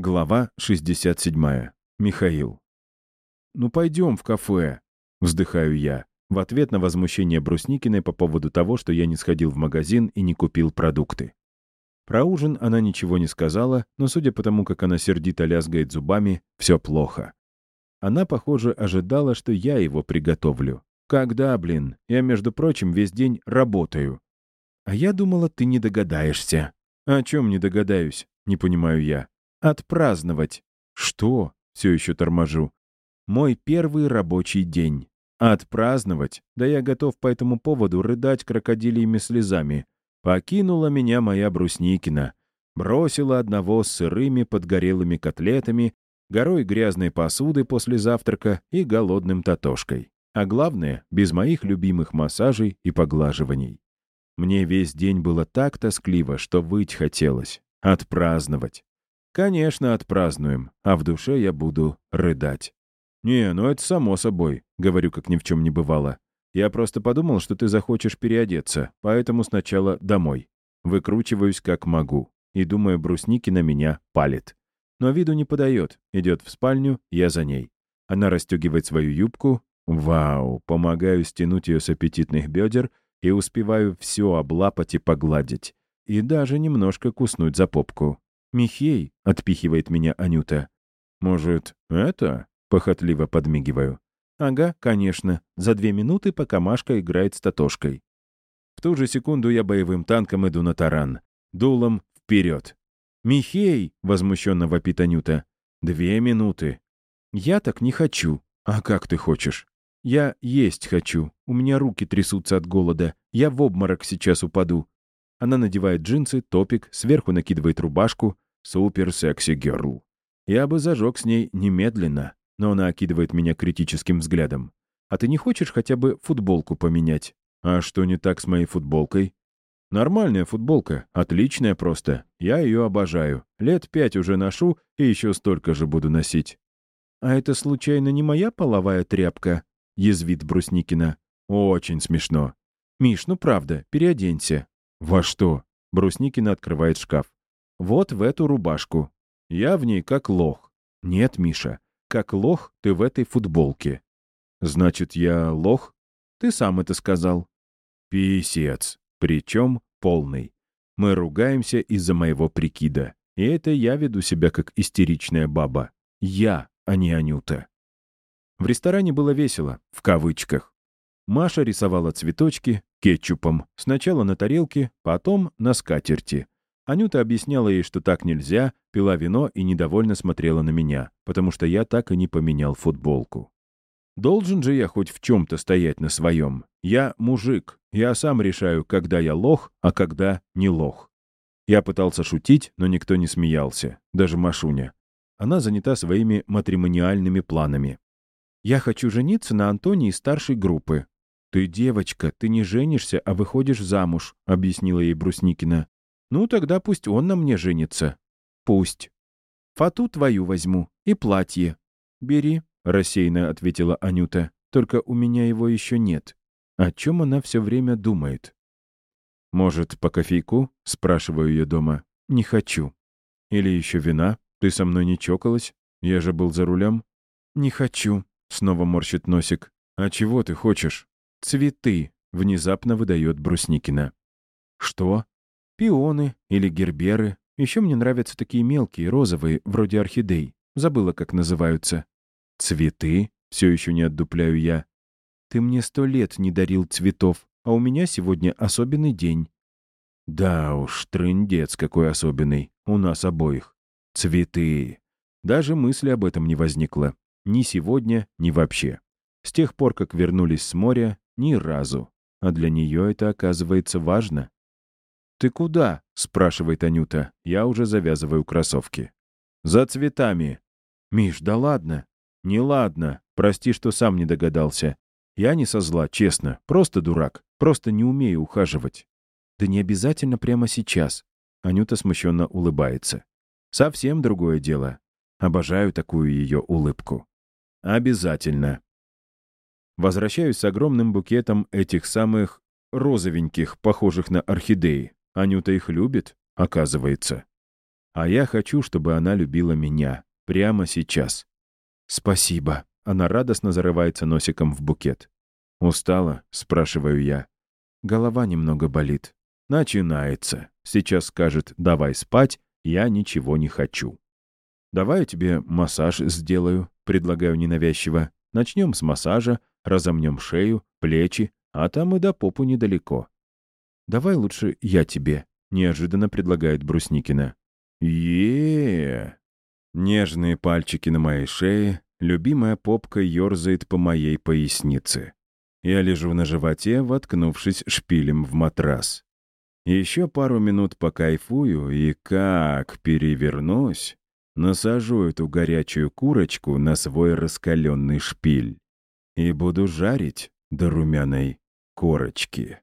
Глава 67. Михаил. «Ну пойдем в кафе», — вздыхаю я, в ответ на возмущение Брусникиной по поводу того, что я не сходил в магазин и не купил продукты. Про ужин она ничего не сказала, но судя по тому, как она сердито лязгает зубами, все плохо. Она, похоже, ожидала, что я его приготовлю. Когда, блин? Я, между прочим, весь день работаю. А я думала, ты не догадаешься. О чем не догадаюсь? Не понимаю я. Отпраздновать. Что? Все еще торможу. Мой первый рабочий день. Отпраздновать? Да я готов по этому поводу рыдать крокодильями слезами. Покинула меня моя Брусникина. Бросила одного с сырыми подгорелыми котлетами, горой грязной посуды после завтрака и голодным татошкой. А главное, без моих любимых массажей и поглаживаний. Мне весь день было так тоскливо, что выть хотелось. Отпраздновать. Конечно, отпразднуем, а в душе я буду рыдать. «Не, ну это само собой», — говорю, как ни в чем не бывало. «Я просто подумал, что ты захочешь переодеться, поэтому сначала домой. Выкручиваюсь как могу. И думаю, брусники на меня палит. Но виду не подает. Идет в спальню, я за ней. Она расстегивает свою юбку. Вау, помогаю стянуть ее с аппетитных бедер и успеваю все облапать и погладить. И даже немножко куснуть за попку. «Михей», — отпихивает меня Анюта. «Может, это?» — похотливо подмигиваю. «Ага, конечно. За две минуты, пока Машка играет с Татошкой». В ту же секунду я боевым танком иду на таран. Дулом вперед. «Михей!» — возмущенно вопит Анюта. «Две минуты». «Я так не хочу». «А как ты хочешь?» «Я есть хочу. У меня руки трясутся от голода. Я в обморок сейчас упаду. Она надевает джинсы, топик, сверху накидывает рубашку. Супер секси герл. Я бы зажег с ней немедленно, но она окидывает меня критическим взглядом. А ты не хочешь хотя бы футболку поменять? А что не так с моей футболкой? Нормальная футболка, отличная просто. Я ее обожаю. Лет пять уже ношу и еще столько же буду носить. А это случайно не моя половая тряпка? Язвит Брусникина. Очень смешно. Миш, ну правда, переоденься. «Во что?» — Брусникина открывает шкаф. «Вот в эту рубашку. Я в ней как лох». «Нет, Миша, как лох ты в этой футболке». «Значит, я лох?» «Ты сам это сказал». «Писец. Причем полный. Мы ругаемся из-за моего прикида. И это я веду себя как истеричная баба. Я, а не Анюта». В ресторане было весело, в кавычках. Маша рисовала цветочки кетчупом. Сначала на тарелке, потом на скатерти. Анюта объясняла ей, что так нельзя, пила вино и недовольно смотрела на меня, потому что я так и не поменял футболку. Должен же я хоть в чем-то стоять на своем. Я мужик. Я сам решаю, когда я лох, а когда не лох. Я пытался шутить, но никто не смеялся, даже Машуня. Она занята своими матримониальными планами. «Я хочу жениться на Антоне из старшей группы. «Ты девочка, ты не женишься, а выходишь замуж», — объяснила ей Брусникина. «Ну, тогда пусть он на мне женится». «Пусть». «Фату твою возьму и платье». «Бери», — рассеянно ответила Анюта. «Только у меня его еще нет». О чем она все время думает? «Может, по кофейку?» — спрашиваю ее дома. «Не хочу». «Или еще вина? Ты со мной не чокалась? Я же был за рулем». «Не хочу», — снова морщит носик. «А чего ты хочешь?» «Цветы», — внезапно выдает Брусникина. «Что?» «Пионы или герберы. Еще мне нравятся такие мелкие, розовые, вроде орхидей. Забыла, как называются». «Цветы?» — все еще не отдупляю я. «Ты мне сто лет не дарил цветов, а у меня сегодня особенный день». «Да уж, трындец какой особенный. У нас обоих. Цветы. Даже мысли об этом не возникло. Ни сегодня, ни вообще. С тех пор, как вернулись с моря, ни разу. А для нее это оказывается важно. «Ты куда?» — спрашивает Анюта. Я уже завязываю кроссовки. «За цветами». «Миш, да ладно». «Не ладно. Прости, что сам не догадался. Я не со зла, честно. Просто дурак. Просто не умею ухаживать». «Да не обязательно прямо сейчас». Анюта смущенно улыбается. «Совсем другое дело. Обожаю такую ее улыбку». «Обязательно. Возвращаюсь с огромным букетом этих самых розовеньких, похожих на орхидеи. Анюта их любит, оказывается. А я хочу, чтобы она любила меня. Прямо сейчас. «Спасибо». Она радостно зарывается носиком в букет. «Устала?» — спрашиваю я. Голова немного болит. Начинается. Сейчас скажет «давай спать», я ничего не хочу. «Давай я тебе массаж сделаю», — предлагаю ненавязчиво. «Начнем с массажа, разомнем шею, плечи, а там и до попу недалеко». «Давай лучше я тебе», — неожиданно предлагает Брусникина. е Нежные пальчики на моей шее, любимая попка ерзает по моей пояснице. Я лежу на животе, воткнувшись шпилем в матрас. Еще пару минут покайфую, и как перевернусь, насажу эту горячую курочку на свой раскаленный шпиль и буду жарить до румяной корочки.